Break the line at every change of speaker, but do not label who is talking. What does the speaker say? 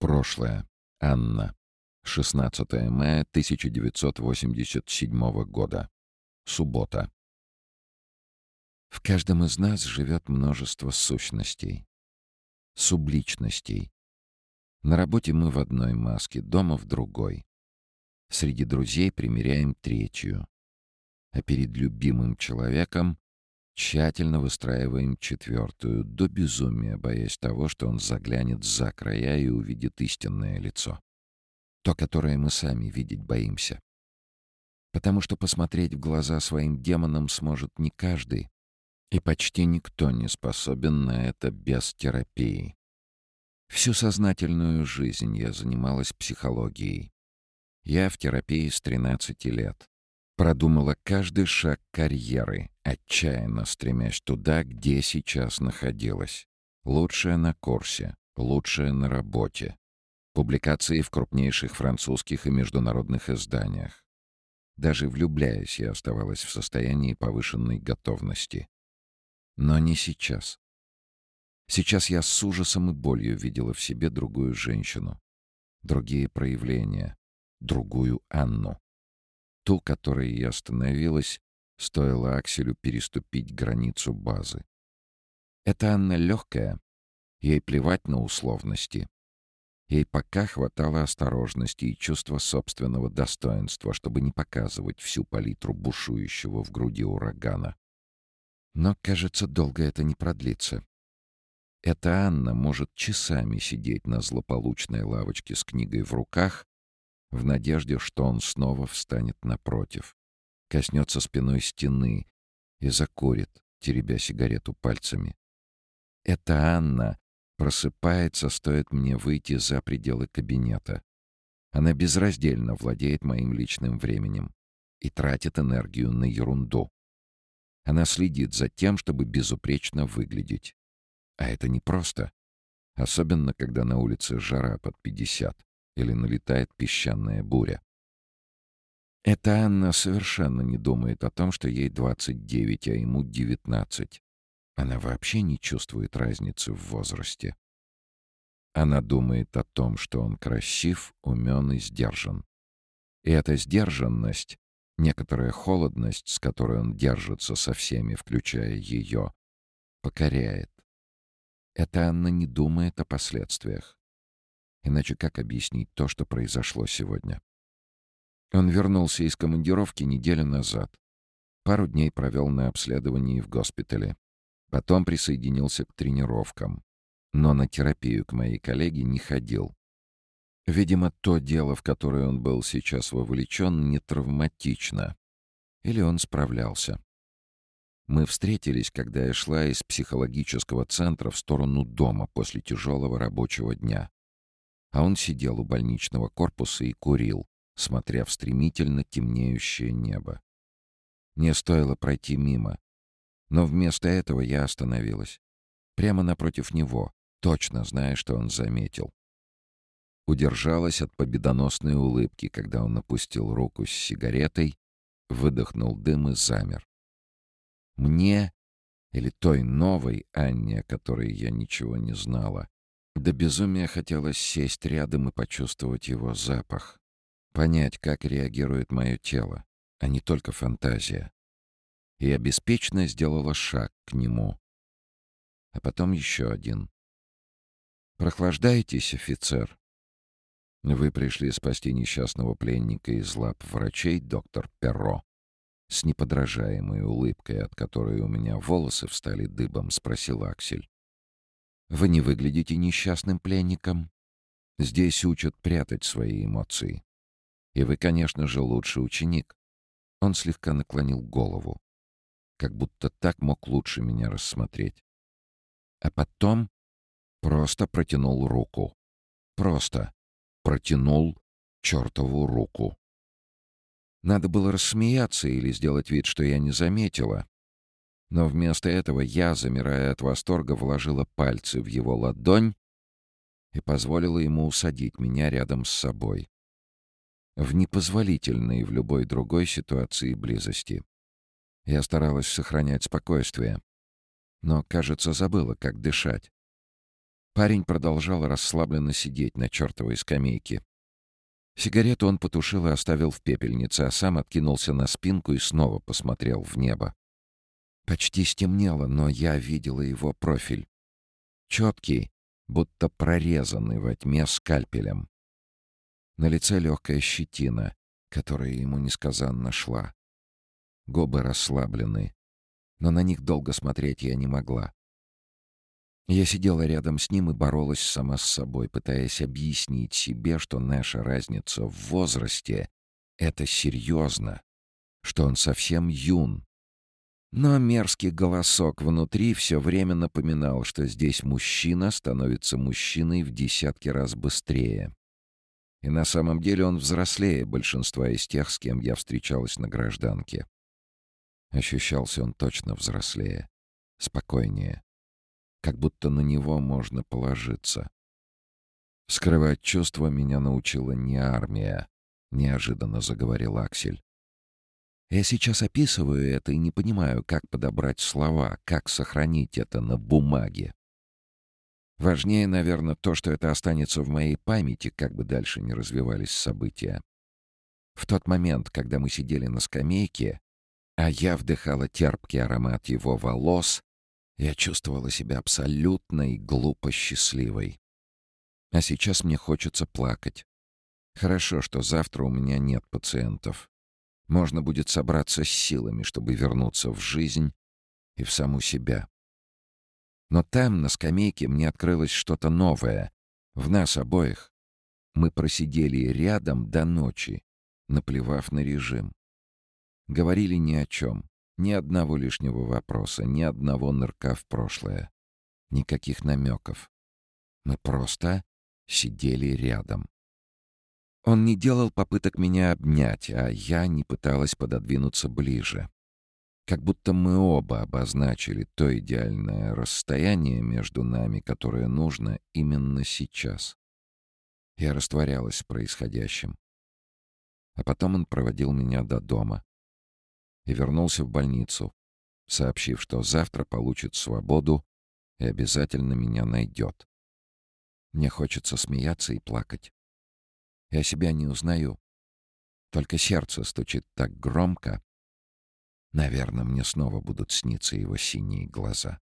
Прошлое. Анна. 16 мая 1987 года. Суббота. В каждом из нас живет множество сущностей, субличностей. На работе мы в одной маске, дома в другой. Среди друзей примеряем третью. А перед любимым человеком Тщательно выстраиваем четвертую, до безумия боясь того, что он заглянет за края и увидит истинное лицо. То, которое мы сами видеть боимся. Потому что посмотреть в глаза своим демонам сможет не каждый, и почти никто не способен на это без терапии. Всю сознательную жизнь я занималась психологией. Я в терапии с 13 лет. Продумала каждый шаг карьеры, отчаянно стремясь туда, где сейчас находилась. Лучшее на курсе, лучшее на работе. Публикации в крупнейших французских и международных изданиях. Даже влюбляясь, я оставалась в состоянии повышенной готовности. Но не сейчас. Сейчас я с ужасом и болью видела в себе другую женщину. Другие проявления. Другую Анну ту, которой я остановилась, стоило Акселю переступить границу базы. Эта Анна легкая, ей плевать на условности. Ей пока хватало осторожности и чувства собственного достоинства, чтобы не показывать всю палитру бушующего в груди урагана. Но, кажется, долго это не продлится. Эта Анна может часами сидеть на злополучной лавочке с книгой в руках в надежде, что он снова встанет напротив, коснется спиной стены и закурит, теребя сигарету пальцами. Эта Анна просыпается, стоит мне выйти за пределы кабинета. Она безраздельно владеет моим личным временем и тратит энергию на ерунду. Она следит за тем, чтобы безупречно выглядеть. А это непросто. Особенно, когда на улице жара под 50 или налетает песчаная буря. Эта Анна совершенно не думает о том, что ей 29, а ему 19. Она вообще не чувствует разницы в возрасте. Она думает о том, что он красив, умен и сдержан. И эта сдержанность, некоторая холодность, с которой он держится со всеми, включая ее, покоряет. Эта Анна не думает о последствиях. Иначе как объяснить то, что произошло сегодня? Он вернулся из командировки неделю назад. Пару дней провел на обследовании в госпитале. Потом присоединился к тренировкам. Но на терапию к моей коллеге не ходил. Видимо, то дело, в которое он был сейчас вовлечен, не травматично. Или он справлялся. Мы встретились, когда я шла из психологического центра в сторону дома после тяжелого рабочего дня а он сидел у больничного корпуса и курил, смотря в стремительно темнеющее небо. Мне стоило пройти мимо, но вместо этого я остановилась. Прямо напротив него, точно зная, что он заметил. Удержалась от победоносной улыбки, когда он опустил руку с сигаретой, выдохнул дым и замер. Мне, или той новой Анне, о которой я ничего не знала, до безумия хотелось сесть рядом и почувствовать его запах. Понять, как реагирует мое тело, а не только фантазия. И я сделала шаг к нему. А потом еще один. «Прохлаждаетесь, офицер?» «Вы пришли спасти несчастного пленника из лап врачей, доктор Перро?» С неподражаемой улыбкой, от которой у меня волосы встали дыбом, спросил Аксель. Вы не выглядите несчастным пленником. Здесь учат прятать свои эмоции. И вы, конечно же, лучший ученик. Он слегка наклонил голову, как будто так мог лучше меня рассмотреть. А потом просто протянул руку. Просто протянул чертову руку. Надо было рассмеяться или сделать вид, что я не заметила, но вместо этого я, замирая от восторга, вложила пальцы в его ладонь и позволила ему усадить меня рядом с собой. В непозволительной в любой другой ситуации близости. Я старалась сохранять спокойствие, но, кажется, забыла, как дышать. Парень продолжал расслабленно сидеть на чертовой скамейке. Сигарету он потушил и оставил в пепельнице, а сам откинулся на спинку и снова посмотрел в небо. Почти стемнело, но я видела его профиль. Четкий, будто прорезанный во тьме скальпелем. На лице легкая щетина, которая ему несказанно шла. Губы расслаблены, но на них долго смотреть я не могла. Я сидела рядом с ним и боролась сама с собой, пытаясь объяснить себе, что наша разница в возрасте — это серьезно, что он совсем юн. Но мерзкий голосок внутри все время напоминал, что здесь мужчина становится мужчиной в десятки раз быстрее. И на самом деле он взрослее большинства из тех, с кем я встречалась на гражданке. Ощущался он точно взрослее, спокойнее как будто на него можно положиться. «Скрывать чувства меня научила не армия», — неожиданно заговорил Аксель. «Я сейчас описываю это и не понимаю, как подобрать слова, как сохранить это на бумаге. Важнее, наверное, то, что это останется в моей памяти, как бы дальше не развивались события. В тот момент, когда мы сидели на скамейке, а я вдыхала терпкий аромат его волос, я чувствовала себя абсолютно и глупо счастливой. А сейчас мне хочется плакать. Хорошо, что завтра у меня нет пациентов. Можно будет собраться с силами, чтобы вернуться в жизнь и в саму себя. Но там, на скамейке, мне открылось что-то новое. В нас обоих. Мы просидели рядом до ночи, наплевав на режим. Говорили ни о чем. Ни одного лишнего вопроса, ни одного нырка в прошлое. Никаких намеков. Мы просто сидели рядом. Он не делал попыток меня обнять, а я не пыталась пододвинуться ближе. Как будто мы оба обозначили то идеальное расстояние между нами, которое нужно именно сейчас. Я растворялась в происходящем. А потом он проводил меня до дома и вернулся в больницу, сообщив, что завтра получит свободу и обязательно меня найдет. Мне хочется смеяться и плакать. Я себя не узнаю. Только сердце стучит так громко. Наверное, мне снова будут сниться его синие глаза.